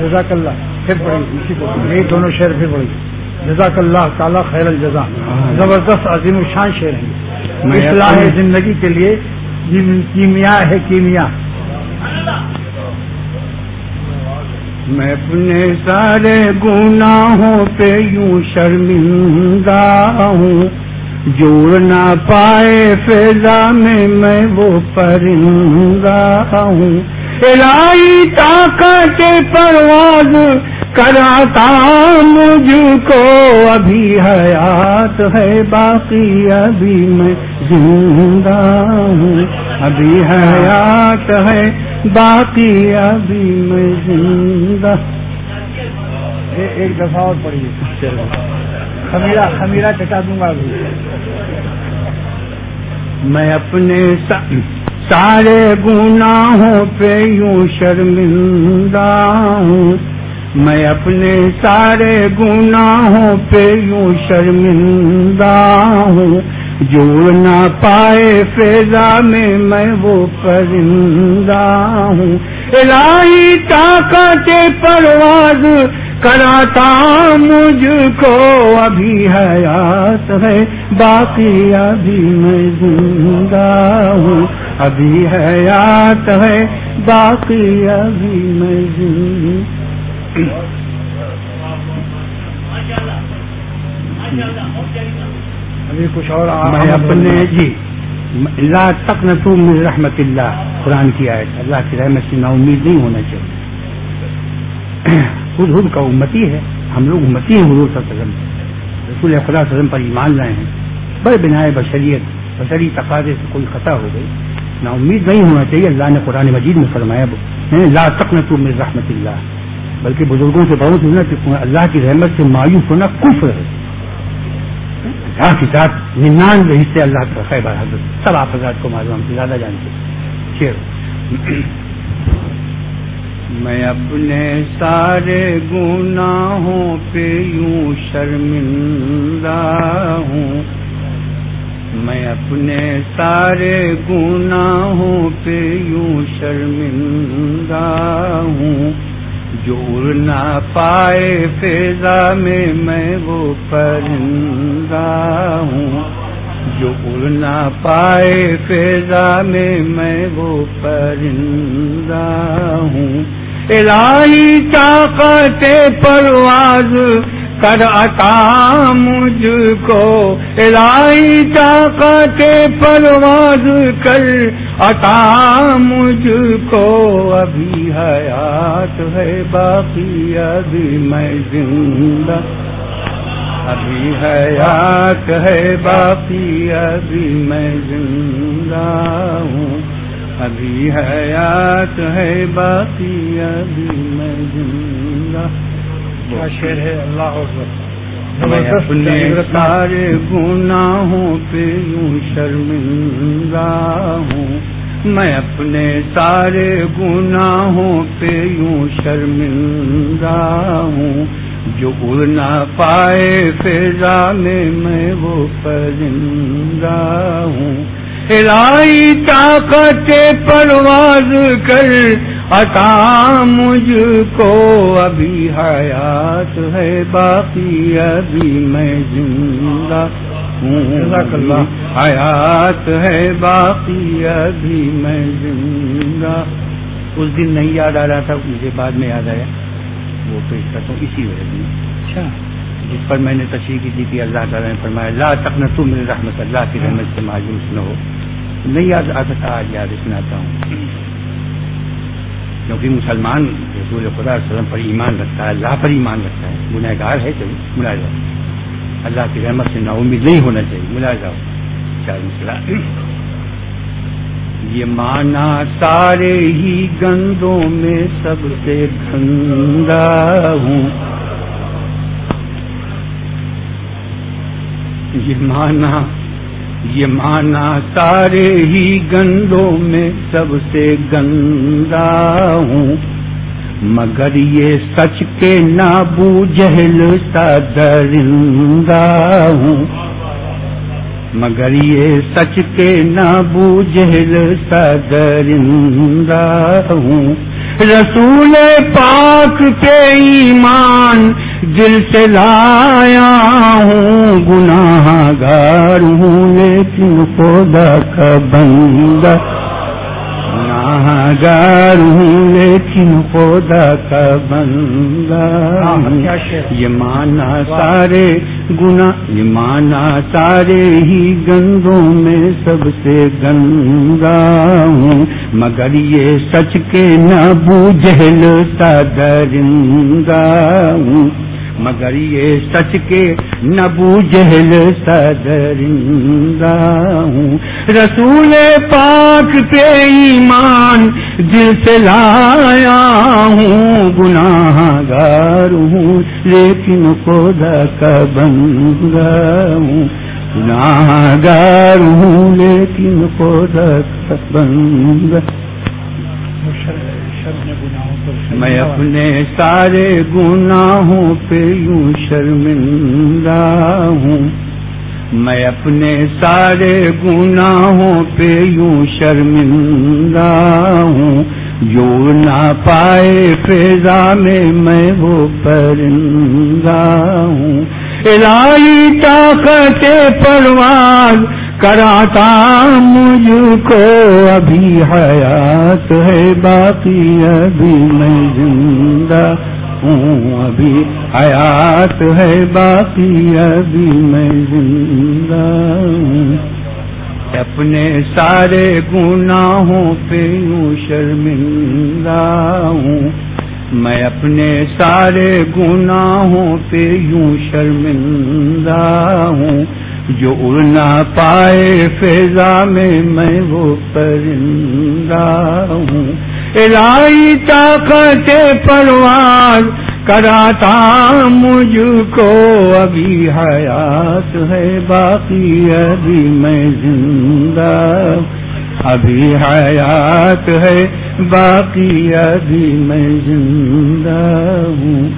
جزاک اللہ پھر پڑھی اسی کو۔ یہی دونوں شعر پھر پڑھی جزاک اللہ تعالیٰ خیر الجزا زبردست عظیم الشان شعر ہیں۔ اصلاح زندگی کے لیے کیمیا ہے کیمیا۔ میں اپنے سارے گناہوں پہ یوں شرمندہ ہوں۔ جوڑ نہ پائے فیضا میں میں وہ پرندہ ہوں۔ الہی طاقت پرواز کراتا مجھ کو۔ ابھی حیات ہے باقی، ابھی میں زندہ ہوں۔ ابھی حیات ہے باقی، ابھی میں زندہ۔ ایک دفعہ اور پڑھیے۔ خمیرہ خمیرہ چٹا دوں گا ابھی۔ میں اپنے سارے گناہوں پہ یوں شرمندہ ہوں۔ میں اپنے سارے گناہوں پہ یوں شرمندہ ہوں۔ جوڑ نہ پائے فیضا میں میں وہ پرندہ ہوں۔ الہی طاقت پرواز کراتا مجھ کو ابھی حیات ہے، باقی ابھی میں زندہ ہوں۔ ابھی حیات ہے باقی ابھی میں زندہ ابھی کچھ اور میں اپنے جی اللہ تک نہ تو رحمت اللہ قرآن کی آئے اللہ کی رحمت سے نا امید نہیں ہونا چاہیے۔ خود خود کا امتی ہے۔ ہم لوگ امتی ہیں حضور صلی اللہ علیہ وسلم۔ رسول خدا وسلم پر ایمان لائے ہیں۔ بڑے بنا بشریت بشری تقاضے سے کوئی خطا ہو گئی۔ نا امید نہیں ہونا چاہیے، اللہ نے قرآن مجید میں فرمایا یعنی لا تک نہ تو رحمت اللہ، بلکہ بزرگوں سے بہت ہونا کہ اللہ کی رحمت سے مایوس ہونا کفر ہے۔ اللہ کی ذات ننانوے حصے اللہ کا خیبر حضرت۔ سب آپ حضرات کو معلوم ہم سے زیادہ جانتے شیر میں اپنے سارے گناہوں پہ یوں شرمندہ ہوں۔ میں اپنے سارے گناہوں پہ یوں شرمندہ ہوں۔ جوڑ نہ پائے فیضا میں میں وہ پرندہ ہوں۔ جو اڑ نہ پائے فیضا میں میں وہ پرندہ ہوں۔ الہی طاقت پرواز کر عطا مجھ کو الہی طاقت پرواز کر۔ عطا مجھ کو ابھی حیات ہے باقی، ابھی میں زندہ۔ ابھی حیات ہے باقی، ابھی میں زندہ ہوں۔ ابھی حیات ہے باقی، ابھی میں زندہ۔ ہے؟ اللہ اپنے سارے گناہوں پہ یوں شرمندہ ہوں۔ میں اپنے سارے گناہوں پہ یوں شرمندہ ہوں۔ جو اڑ نہ پائے فضا میں میں وہ پرندہ ہوں۔ الہی طاقت پرواز کر عطا مجھ کو ابھی حیات ہے باقی ابھی میں زندہ ہوں۔ حیات ہے باقی ابھی میں زندہ۔ اس دن نہیں یاد آ رہا تھا مجھے بعد میں یاد آیا۔ وہ پیش کرتا ہوں اسی وجہ سے۔ اچھا۔ جس پر میں نے تشریح کی تھی کہ اللہ تعالیٰ نے فرمایا اللہ تک نہ تم میرے رحمت اللہ کی رحمت سے مایوس نہ ہو۔ نہیں یاد آ سکتا آج یاد سناتا ہوں۔ کیونکہ مسلمان رسول خدا وسلم پر ایمان رکھتا ہے، اللہ پر ایمان رکھتا ہے۔ گنہ گار ہے چلو ملا جاؤ اللہ کی رحمت سے نا امید نہیں ہونا چاہیے ملا جاؤ چار مسئلہ۔ یہ مانا سارے ہی گندوں میں سب سے گندا ہوں۔ یہ مانا یہ مانا سارے ہی گندوں میں سب سے گندا ہوں۔ مگر یہ سچ کے نابو جہل سا درندہ ہوں۔ مگر یہ سچ کے نابو جہل سا درندہ ہوں۔ رسول پاک پہ ایمان دل سے لایا ہوں گناہ گار ہوں لیکن خدا کا بندہ گار ہوں لیکن خدا کا بندہ یہ مانا سارے گنا یہ مانا سارے ہی گندوں میں سب سے گندا ہوں۔ مگر یہ سچ کے نہ بوجھل سا درندہ ہوں۔ مگر یہ سچ کے نبو جہل سدرندہ ہوں۔ رسول پاک پہ ایمان دل سے لایا ہوں۔ گناہ گار ہوں، لیکن خدا کا بندہ ہوں۔ گناہ گار ہوں، لیکن خدا کا بندہ میں اپنے سارے گناہوں پہ یوں شرمندہ ہوں۔ میں اپنے سارے گناہوں پہ یوں شرمندہ ہوں۔ جو نہ پائے فیضا میں میں وہ پرندہ ہوں۔ الہی طاقت پرواز کراتا مجھ کو ابھی حیات ہے، باقی ابھی میں زندہ ہوں۔ ابھی حیات ہے، باقی ابھی میں زندہ ہوں۔ اپنے سارے گناہوں پہ یوں شرمندہ ہوں۔ میں اپنے سارے گناہوں پہ یوں شرمندہ ہوں۔ جو اڑنا پائے فیضا میں میں وہ پرندہ ہوں۔ الہی طاقت پرواز کراتا مجھ کو ابھی حیات ہے باقی ابھی میں زندہ ابھی حیات ہے باقی ابھی میں زندہ ہوں۔